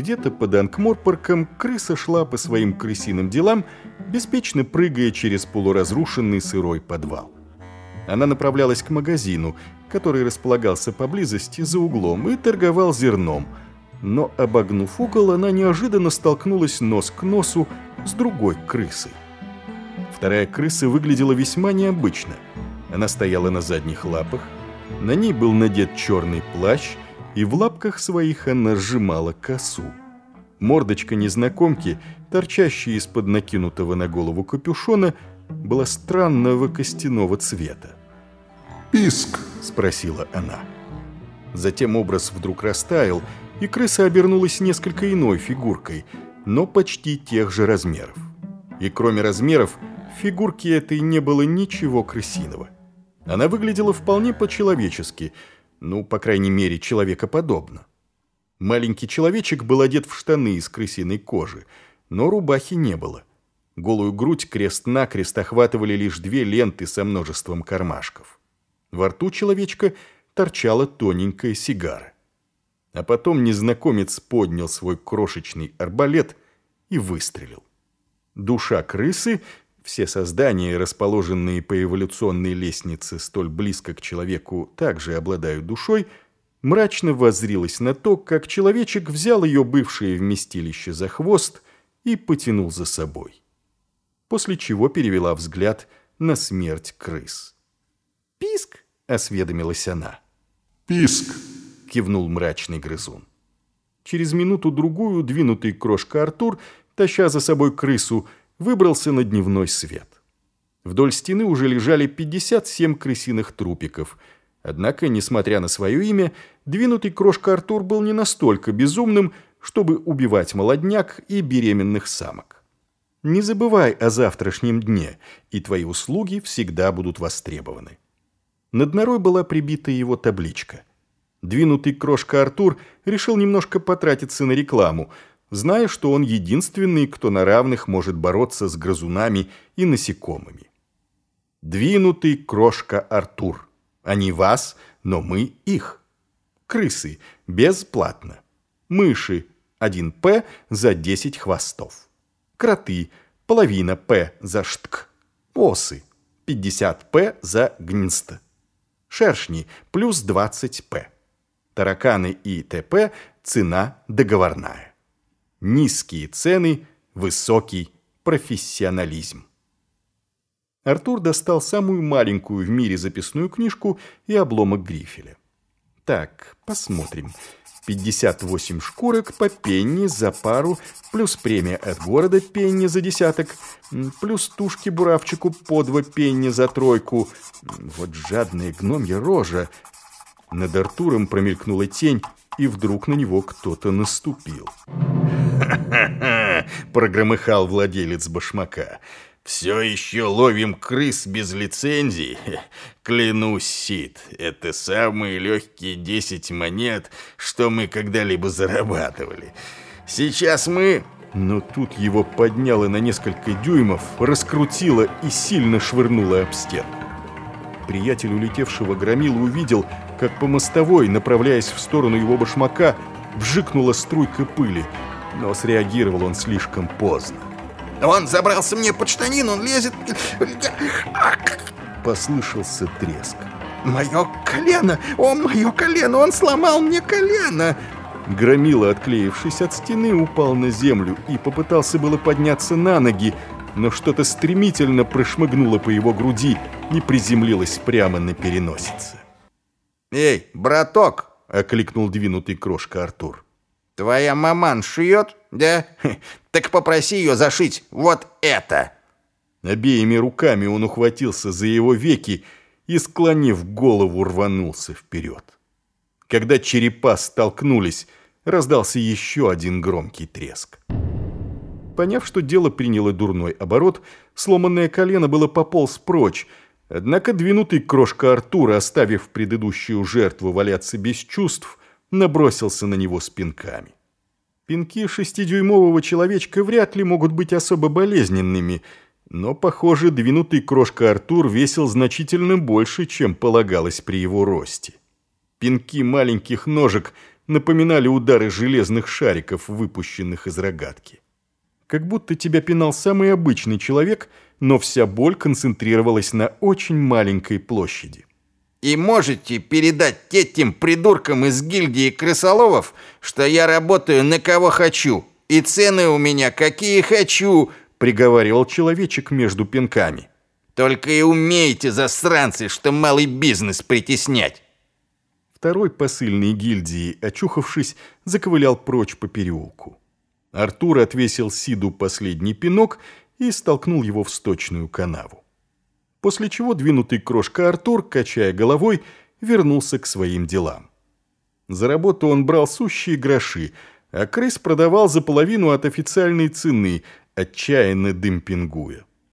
Где-то под Анкморпорком крыса шла по своим крысиным делам, беспечно прыгая через полуразрушенный сырой подвал. Она направлялась к магазину, который располагался поблизости за углом и торговал зерном. Но, обогнув угол, она неожиданно столкнулась нос к носу с другой крысой. Вторая крыса выглядела весьма необычно. Она стояла на задних лапах, на ней был надет черный плащ, и в лапках своих она сжимала косу. Мордочка незнакомки, торчащая из-под накинутого на голову капюшона, была странного костяного цвета. «Писк!» – спросила она. Затем образ вдруг растаял, и крыса обернулась несколько иной фигуркой, но почти тех же размеров. И кроме размеров, в фигурке этой не было ничего крысиного. Она выглядела вполне по-человечески – ну, по крайней мере, человекоподобно. Маленький человечек был одет в штаны из крысиной кожи, но рубахи не было. Голую грудь крест-накрест охватывали лишь две ленты со множеством кармашков. Во рту человечка торчала тоненькая сигара. А потом незнакомец поднял свой крошечный арбалет и выстрелил. Душа крысы все создания, расположенные по эволюционной лестнице столь близко к человеку, также обладают душой, мрачно воззрилась на то, как человечек взял ее бывшее вместилище за хвост и потянул за собой. После чего перевела взгляд на смерть крыс. «Писк!» — осведомилась она. «Писк!» — кивнул мрачный грызун. Через минуту-другую двинутый крошка Артур, таща за собой крысу, — выбрался на дневной свет. Вдоль стены уже лежали 57 крысиных трупиков. Однако, несмотря на свое имя, двинутый крошка Артур был не настолько безумным, чтобы убивать молодняк и беременных самок. Не забывай о завтрашнем дне, и твои услуги всегда будут востребованы. Над норой была прибита его табличка. Двинутый крошка Артур решил немножко потратиться на рекламу – зная, что он единственный, кто на равных может бороться с грызунами и насекомыми. Двинутый крошка Артур. Они вас, но мы их. Крысы бесплатно. Мыши 1П за 10 хвостов. Кроты половина П за штк. Осы 50П за гнст. Шершни плюс 20П. Тараканы и ТП цена договорная. Низкие цены, высокий профессионализм. Артур достал самую маленькую в мире записную книжку и обломок грифеля. Так, посмотрим. 58 шкурок по пенни за пару, плюс премия от города пенни за десяток, плюс тушки буравчику по два пенни за тройку. Вот жадная гномья рожа. Над Артуром промелькнула тень, и вдруг на него кто-то наступил. «Ха-ха-ха!» — прогромыхал владелец башмака. «Все еще ловим крыс без лицензии? Клянусь, Сид, это самые легкие десять монет, что мы когда-либо зарабатывали. Сейчас мы...» Но тут его подняло на несколько дюймов, раскрутило и сильно швырнуло об стену. Приятель улетевшего громила увидел, как по мостовой, направляясь в сторону его башмака, вжикнула струйка пыли, но среагировал он слишком поздно. «Он забрался мне под штанину, он лезет...» Послышался треск. «Мое колено! О, мое колено! Он сломал мне колено!» Громила, отклеившись от стены, упал на землю и попытался было подняться на ноги, но что-то стремительно прошмыгнуло по его груди и приземлилось прямо на переносице. «Эй, браток!» — окликнул двинутый крошка Артур. «Твоя маман шьет, да? Так попроси ее зашить вот это!» Обеими руками он ухватился за его веки и, склонив голову, рванулся вперед. Когда черепа столкнулись, раздался еще один громкий треск. Поняв, что дело приняло дурной оборот, сломанное колено было пополз прочь, однако двинутый крошка Артура, оставив предыдущую жертву валяться без чувств, набросился на него с пинками. Пинки шестидюймового человечка вряд ли могут быть особо болезненными, но, похоже, двинутый крошка Артур весил значительно больше, чем полагалось при его росте. Пинки маленьких ножек напоминали удары железных шариков, выпущенных из рогатки. Как будто тебя пинал самый обычный человек, но вся боль концентрировалась на очень маленькой площади. И можете передать этим придуркам из гильдии крысоловов, что я работаю на кого хочу, и цены у меня какие хочу, приговаривал человечек между пинками. Только и умеете, засранцы, что малый бизнес притеснять. Второй посыльный гильдии, очухавшись, заковылял прочь по переулку. Артур отвесил Сиду последний пинок и столкнул его в сточную канаву. После чего двинутый крошка Артур, качая головой, вернулся к своим делам. За работу он брал сущие гроши, а крыс продавал за половину от официальной цены, отчаянно демпингуя.